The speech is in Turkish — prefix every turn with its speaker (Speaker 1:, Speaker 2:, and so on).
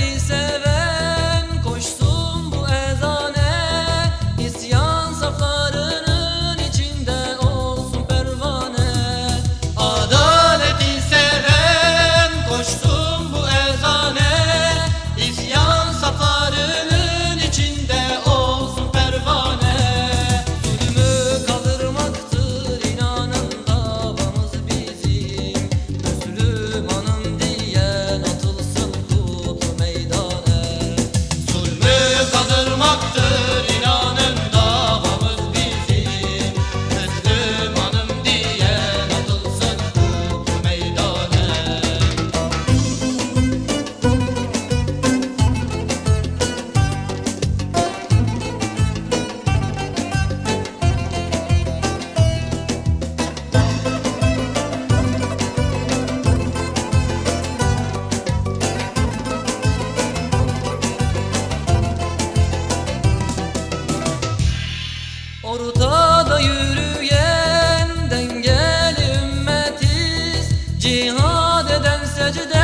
Speaker 1: is Ortada yürüyen dengel ümmetiz Cihad eden secde